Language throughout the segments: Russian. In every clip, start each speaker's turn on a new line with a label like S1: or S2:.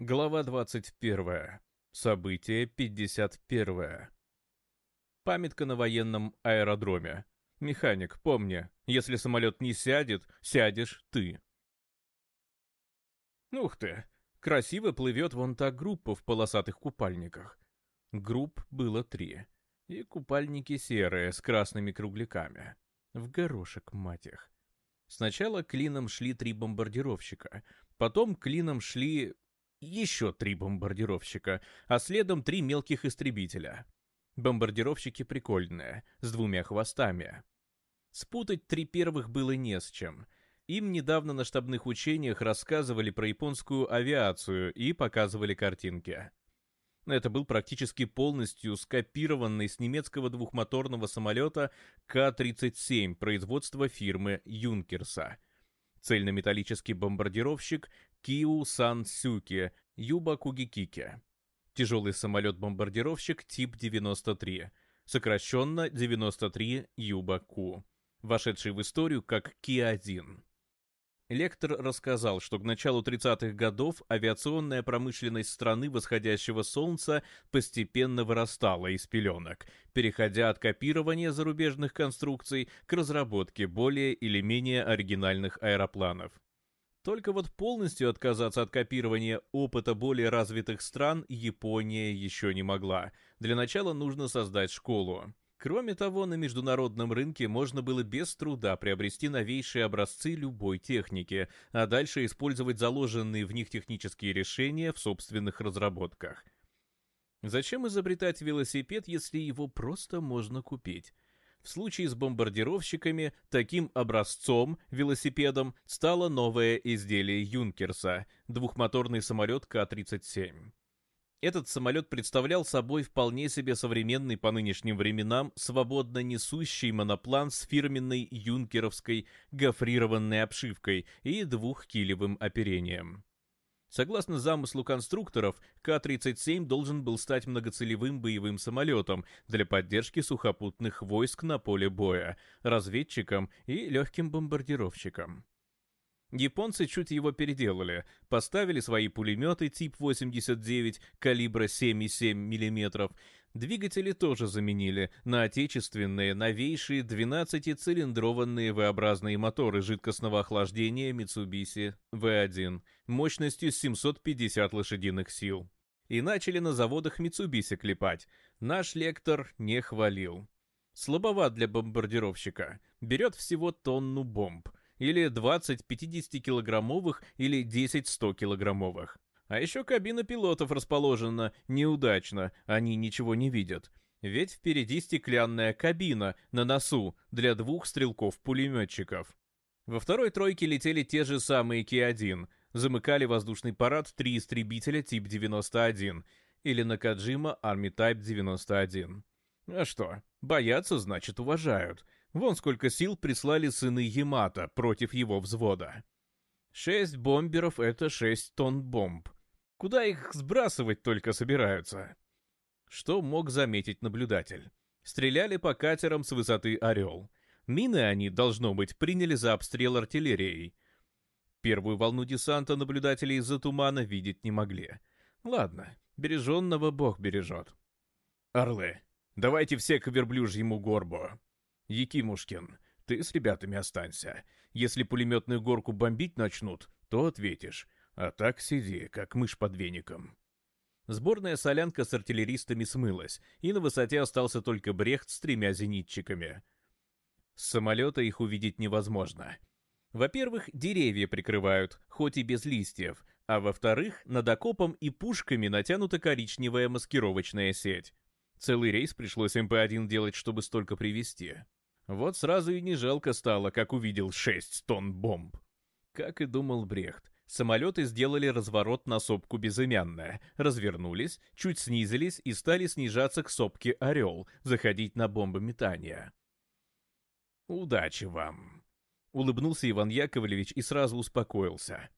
S1: Глава 21. Событие 51. Памятка на военном аэродроме. Механик, помни, если самолет не сядет, сядешь ты. Ух ты, красиво плывет вон та группа в полосатых купальниках. Групп было три. И купальники серые, с красными кругляками. В горошек, мать их. Сначала клином шли три бомбардировщика, потом клином шли еще три бомбардировщика, а следом три мелких истребителя. Бомбардировщики прикольные, с двумя хвостами. Спутать три первых было не с чем. Им недавно на штабных учениях рассказывали про японскую авиацию и показывали картинки. Это был практически полностью скопированный с немецкого двухмоторного самолета К-37 производства фирмы «Юнкерса». Цельнометаллический бомбардировщик Киу Сан Сюки, Юба Кугикики. Тяжелый самолет-бомбардировщик тип 93, сокращенно 93 Юба Ку, вошедший в историю как Ки-1. Лектор рассказал, что к началу 30-х годов авиационная промышленность страны восходящего солнца постепенно вырастала из пеленок, переходя от копирования зарубежных конструкций к разработке более или менее оригинальных аэропланов. Только вот полностью отказаться от копирования опыта более развитых стран Япония еще не могла. Для начала нужно создать школу. Кроме того, на международном рынке можно было без труда приобрести новейшие образцы любой техники, а дальше использовать заложенные в них технические решения в собственных разработках. Зачем изобретать велосипед, если его просто можно купить? в случае с бомбардировщиками таким образцом, велосипедом, стало новое изделие Юнкерса – двухмоторный самолет К-37. Этот самолет представлял собой вполне себе современный по нынешним временам свободно несущий моноплан с фирменной юнкеровской гофрированной обшивкой и двухкилевым оперением. Согласно замыслу конструкторов, К-37 должен был стать многоцелевым боевым самолетом для поддержки сухопутных войск на поле боя, разведчиком и легким бомбардировщиком. Японцы чуть его переделали, поставили свои пулеметы тип 89 калибра 7,7 мм Двигатели тоже заменили на отечественные новейшие 12-цилиндрованные V-образные моторы жидкостного охлаждения Mitsubishi V1 мощностью 750 лошадиных сил. И начали на заводах Mitsubishi клепать. Наш лектор не хвалил. Слабоват для бомбардировщика. Берет всего тонну бомб. Или 20 50-килограммовых, или 10 100-килограммовых. А еще кабина пилотов расположена неудачно, они ничего не видят. Ведь впереди стеклянная кабина на носу для двух стрелков-пулеметчиков. Во второй тройке летели те же самые Ки-1, замыкали воздушный парад три истребителя тип 91 или Накаджима Army Type 91. А что, боятся, значит уважают. Вон сколько сил прислали сыны Ямато против его взвода. Шесть бомберов — это шесть тонн бомб. Куда их сбрасывать только собираются? Что мог заметить наблюдатель? Стреляли по катерам с высоты «Орел». Мины они, должно быть, приняли за обстрел артиллерией. Первую волну десанта наблюдатели из-за тумана видеть не могли. Ладно, береженного бог бережет. «Орлы, давайте все к верблюжьему горбу!» «Якимушкин, ты с ребятами останься. Если пулеметную горку бомбить начнут, то ответишь. А так сиди, как мышь под веником. Сборная солянка с артиллеристами смылась, и на высоте остался только Брехт с тремя зенитчиками. С самолета их увидеть невозможно. Во-первых, деревья прикрывают, хоть и без листьев, а во-вторых, над окопом и пушками натянута коричневая маскировочная сеть. Целый рейс пришлось эм МП-1 делать, чтобы столько привезти. Вот сразу и не жалко стало, как увидел 6 тонн бомб. Как и думал Брехт, Самолеты сделали разворот на сопку безымянная, развернулись, чуть снизились и стали снижаться к сопке «Орел», заходить на бомбометание. «Удачи вам!» — улыбнулся Иван Яковлевич и сразу успокоился.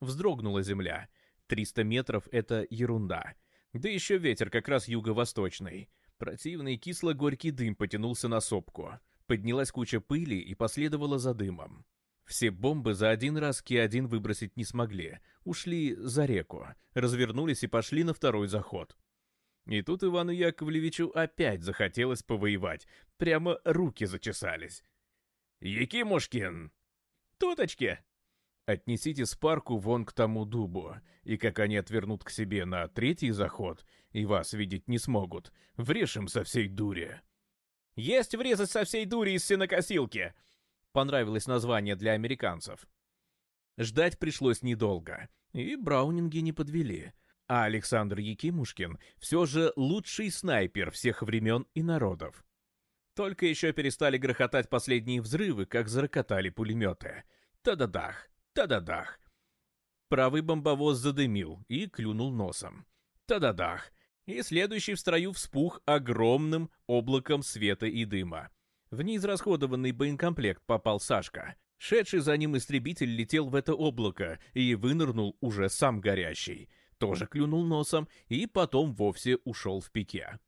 S1: Вздрогнула земля. 300 метров — это ерунда. Да еще ветер как раз юго-восточный. Противный кисло-горький дым потянулся на сопку. Поднялась куча пыли и последовала за дымом. Все бомбы за один раз Ки-1 выбросить не смогли, ушли за реку, развернулись и пошли на второй заход. И тут Ивану Яковлевичу опять захотелось повоевать, прямо руки зачесались. «Якимушкин!» «Туточки!» Отнесите спарку вон к тому дубу, и как они отвернут к себе на третий заход, и вас видеть не смогут, врежем со всей дури. Есть врезать со всей дури из сенокосилки! Понравилось название для американцев. Ждать пришлось недолго, и браунинги не подвели. А Александр Якимушкин все же лучший снайпер всех времен и народов. Только еще перестали грохотать последние взрывы, как зарокотали пулеметы. Та-да-дах, та-да-дах. Правый бомбовоз задымил и клюнул носом. Та-да-дах. И следующий в строю вспух огромным облаком света и дыма. В неизрасходованный боекомплект попал Сашка. Шедший за ним истребитель летел в это облако и вынырнул уже сам горящий. Тоже клюнул носом и потом вовсе ушел в пике.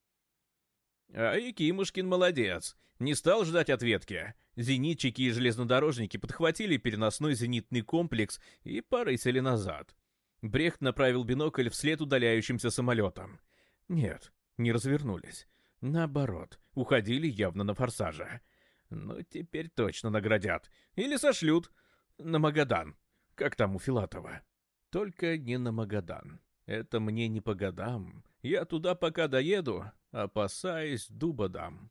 S1: А Якимушкин молодец. Не стал ждать ответки. Зенитчики и железнодорожники подхватили переносной зенитный комплекс и порысили назад. Брехт направил бинокль вслед удаляющимся самолетам. Нет, не развернулись. Наоборот, уходили явно на форсаже. Но теперь точно наградят. Или сошлют. На Магадан. Как там у Филатова. Только не на Магадан. Это мне не по годам. Я туда пока доеду, опасаясь дуба дам.